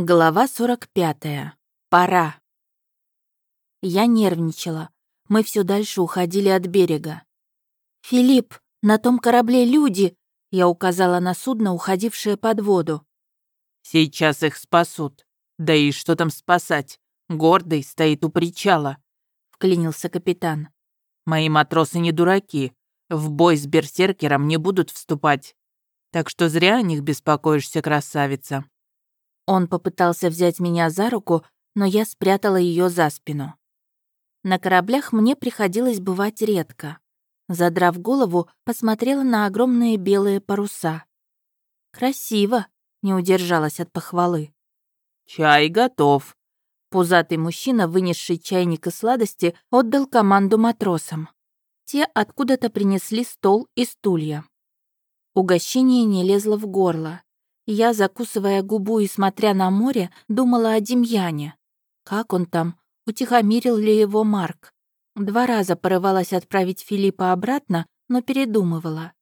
Глава 45. Пора. Я нервничала. Мы все дальше уходили от берега. «Филипп, на том корабле люди!» Я указала на судно, уходившее под воду. «Сейчас их спасут. Да и что там спасать? Гордый стоит у причала», — вклинился капитан. «Мои матросы не дураки. В бой с берсеркером не будут вступать. Так что зря о них беспокоишься, красавица». Он попытался взять меня за руку, но я спрятала ее за спину. На кораблях мне приходилось бывать редко. Задрав голову, посмотрела на огромные белые паруса. «Красиво!» — не удержалась от похвалы. «Чай готов!» Пузатый мужчина, вынесший чайник и сладости, отдал команду матросам. Те откуда-то принесли стол и стулья. Угощение не лезло в горло. Я, закусывая губу и смотря на море, думала о Демьяне. Как он там? Утихомирил ли его Марк? Два раза порывалась отправить Филиппа обратно, но передумывала.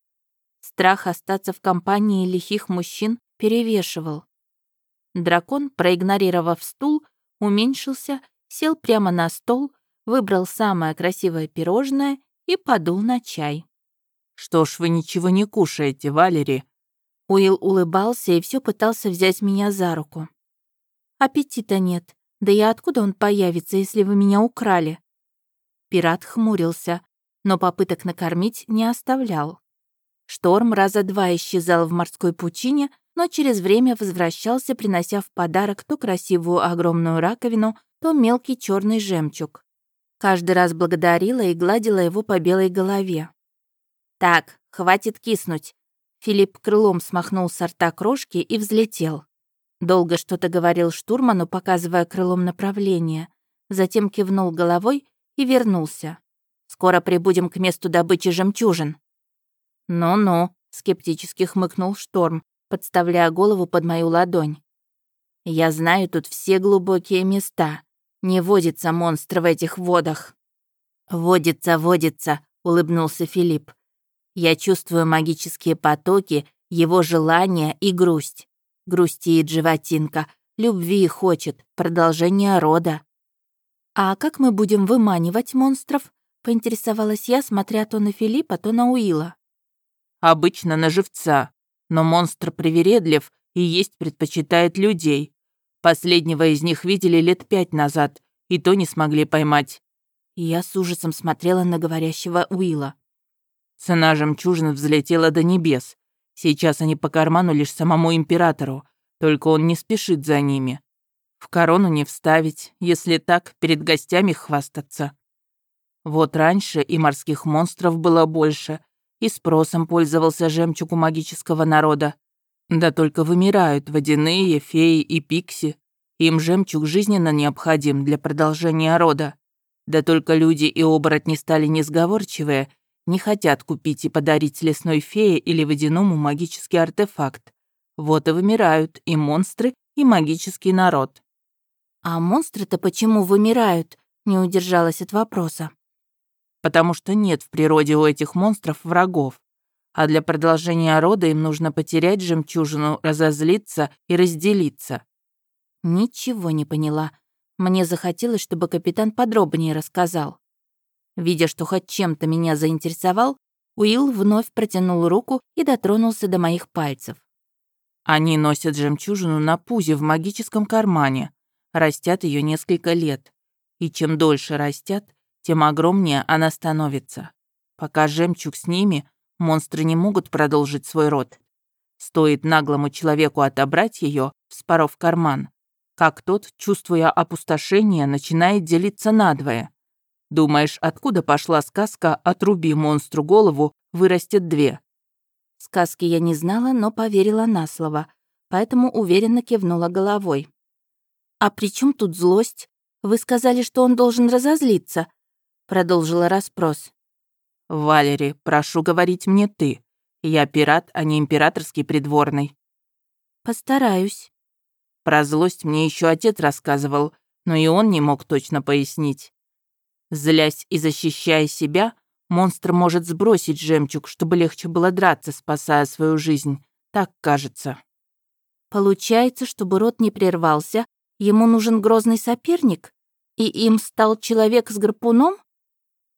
Страх остаться в компании лихих мужчин перевешивал. Дракон, проигнорировав стул, уменьшился, сел прямо на стол, выбрал самое красивое пирожное и подул на чай. «Что ж вы ничего не кушаете, Валери?» Уилл улыбался и все пытался взять меня за руку. «Аппетита нет. Да и откуда он появится, если вы меня украли?» Пират хмурился, но попыток накормить не оставлял. Шторм раза два исчезал в морской пучине, но через время возвращался, принося в подарок то красивую огромную раковину, то мелкий черный жемчуг. Каждый раз благодарила и гладила его по белой голове. «Так, хватит киснуть. Филипп крылом смахнул с рта крошки и взлетел. Долго что-то говорил штурману, показывая крылом направление. Затем кивнул головой и вернулся. «Скоро прибудем к месту добычи жемчужин». «Ну-ну», — скептически хмыкнул Шторм, подставляя голову под мою ладонь. «Я знаю тут все глубокие места. Не водится монстр в этих водах». «Водится, водится», — улыбнулся Филипп. Я чувствую магические потоки, его желания и грусть. Грустит животинка, любви хочет, продолжения рода. «А как мы будем выманивать монстров?» — поинтересовалась я, смотря то на Филиппа, то на Уила. «Обычно на живца, но монстр привередлив и есть предпочитает людей. Последнего из них видели лет пять назад, и то не смогли поймать». я с ужасом смотрела на говорящего Уилла. Цена жемчужин взлетела до небес. Сейчас они по карману лишь самому императору, только он не спешит за ними. В корону не вставить, если так, перед гостями хвастаться. Вот раньше и морских монстров было больше, и спросом пользовался жемчуг у магического народа. Да только вымирают водяные, феи и пикси. Им жемчуг жизненно необходим для продолжения рода. Да только люди и оборотни стали несговорчивые не хотят купить и подарить лесной фее или водяному магический артефакт. Вот и вымирают и монстры, и магический народ. «А монстры-то почему вымирают?» — не удержалась от вопроса. «Потому что нет в природе у этих монстров врагов. А для продолжения рода им нужно потерять жемчужину, разозлиться и разделиться». Ничего не поняла. Мне захотелось, чтобы капитан подробнее рассказал. Видя, что хоть чем-то меня заинтересовал, Уилл вновь протянул руку и дотронулся до моих пальцев. Они носят жемчужину на пузе в магическом кармане, растят ее несколько лет. И чем дольше растят, тем огромнее она становится. Пока жемчуг с ними, монстры не могут продолжить свой род. Стоит наглому человеку отобрать ее, вспоров карман, как тот, чувствуя опустошение, начинает делиться надвое. Думаешь, откуда пошла сказка «Отруби монстру голову, вырастет две»?» Сказки я не знала, но поверила на слово, поэтому уверенно кивнула головой. «А при чем тут злость? Вы сказали, что он должен разозлиться», — продолжила расспрос. «Валери, прошу говорить мне ты. Я пират, а не императорский придворный». «Постараюсь». Про злость мне еще отец рассказывал, но и он не мог точно пояснить. Злясь и защищая себя, монстр может сбросить жемчуг, чтобы легче было драться, спасая свою жизнь. Так кажется. Получается, чтобы рот не прервался, ему нужен грозный соперник? И им стал человек с гарпуном?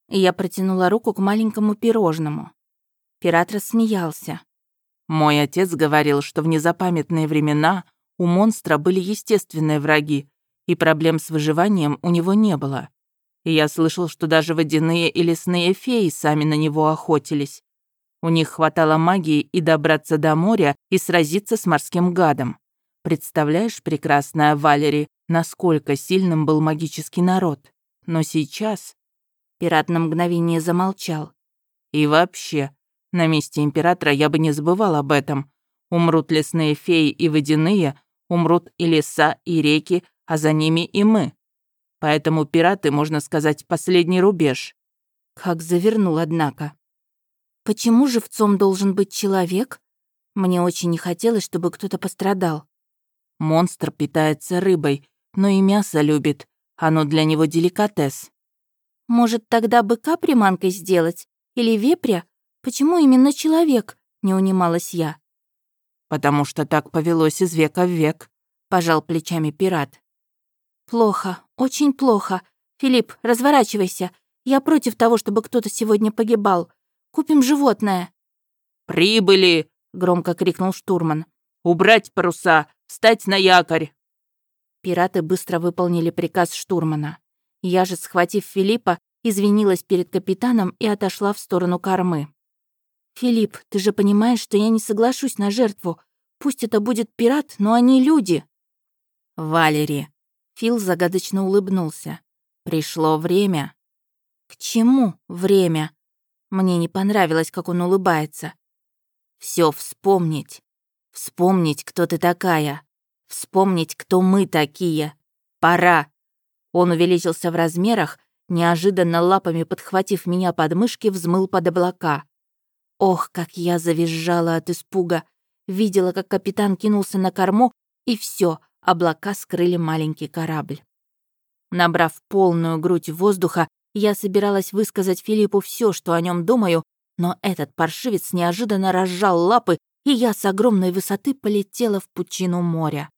Я протянула руку к маленькому пирожному. Пират рассмеялся. Мой отец говорил, что в незапамятные времена у монстра были естественные враги, и проблем с выживанием у него не было. И я слышал, что даже водяные и лесные феи сами на него охотились. У них хватало магии и добраться до моря и сразиться с морским гадом. Представляешь, прекрасная Валери, насколько сильным был магический народ. Но сейчас... Пират на мгновение замолчал. И вообще, на месте императора я бы не забывал об этом. Умрут лесные феи и водяные, умрут и леса, и реки, а за ними и мы. Поэтому пираты, можно сказать, последний рубеж. Как завернул, однако. Почему живцом должен быть человек? Мне очень не хотелось, чтобы кто-то пострадал. Монстр питается рыбой, но и мясо любит. Оно для него деликатес. Может, тогда быка приманкой сделать? Или вепря? Почему именно человек?» — не унималась я. «Потому что так повелось из века в век», — пожал плечами пират. «Плохо, очень плохо. Филипп, разворачивайся. Я против того, чтобы кто-то сегодня погибал. Купим животное». «Прибыли!» — громко крикнул штурман. «Убрать паруса! Встать на якорь!» Пираты быстро выполнили приказ штурмана. Я же, схватив Филиппа, извинилась перед капитаном и отошла в сторону кормы. «Филипп, ты же понимаешь, что я не соглашусь на жертву. Пусть это будет пират, но они люди». «Валери», — Фил загадочно улыбнулся. «Пришло время». «К чему время?» Мне не понравилось, как он улыбается. Все вспомнить. Вспомнить, кто ты такая. Вспомнить, кто мы такие. Пора». Он увеличился в размерах, неожиданно лапами подхватив меня под мышки, взмыл под облака. Ох, как я завизжала от испуга. Видела, как капитан кинулся на корму, и все, облака скрыли маленький корабль. Набрав полную грудь воздуха, я собиралась высказать Филиппу все, что о нем думаю, но этот паршивец неожиданно разжал лапы, и я с огромной высоты полетела в пучину моря.